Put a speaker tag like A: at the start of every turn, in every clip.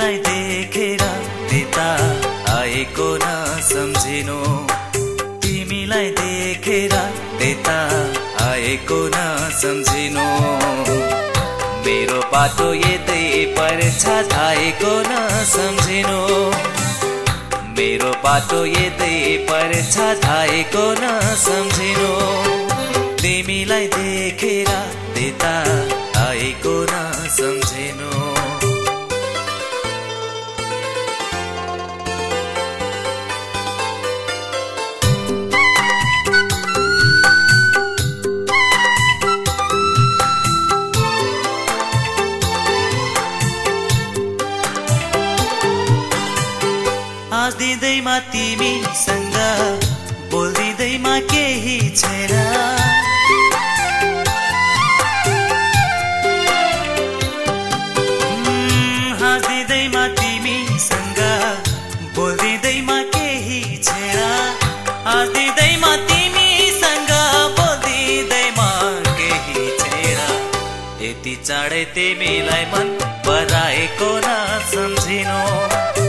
A: तिमीलाई देखेर त्यता आएको नसम्झिनु तिमीलाई देखेर त्यता आएको नसम्झिनु मेरो बाटो यतै पर्छ आएको नसम्झिनु मेरो बाटो यतै पर्छ आएको नसम्झिनु तिमीलाई देखेर त्यता आएको नसम्झिनु दिँदैमा तिमीसँग बोलिदिँदैमा केही छैन। केही बोलिदिँदैमा केही चाँडै तिमीलाई मन पराएको न सम्झिनु।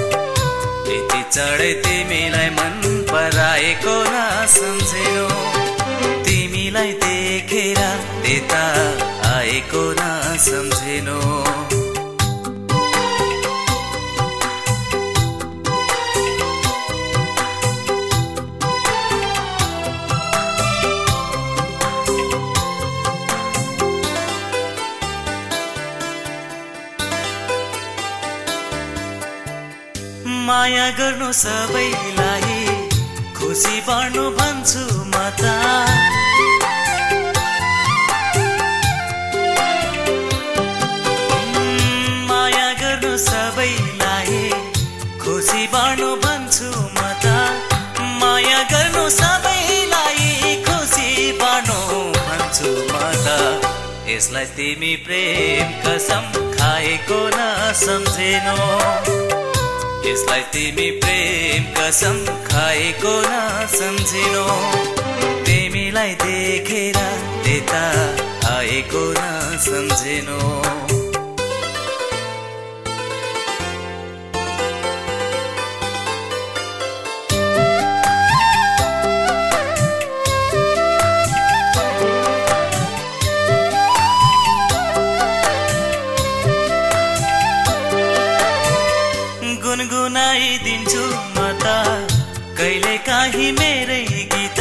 A: यति चढै तिमीलाई मन पराएको न सम्झिनु तिमीलाई देखेर त्यता आएको न सम्झिनु। माया गर्नु सबैलाई खुसी बाँड्नु भन्छु म त। माया गर्नु सबैलाई खुसी बाँड्नु भन्छु म त। माया गर्नु सबैलाई खुसी बाँड्नु भन्छु म त। यसलाई तिमी प्रेम कसम खाएको न सम्झेनौ। यसलाई तिमी प्रेम कसम खाएको न सम्झिनु। तिमीलाई देखेर त्यता आएको न सम्झिनु। गुनगुनाइदिन्छु म त। कहिले काहीँ मेरै गीत।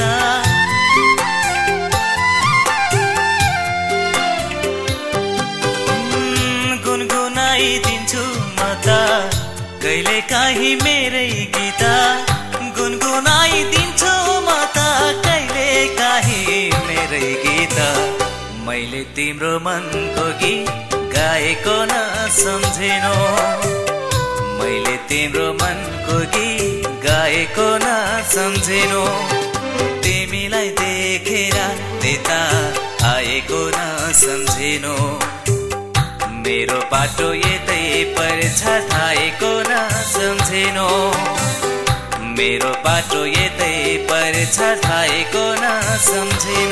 A: गुनगुनाइदिन्छु म त। कहिले काहीँ मेरै गीत। गुनगुनाइदिन्छु म त। कहिले काहीँ मेरै गीत। मैले तिम्रो मनको गीत गाएको न सम्झेनौ। मैले तिम्रो मनको गीत गाएको न सम्झेनु। तिमीलाई देखेर त्यता आएको न सम्झेनु। मेरो बाटो यतै पर्छ थाहेको न सम्झेनु। मेरो बाटो यतै पर्छ आएको न सम्झेनु।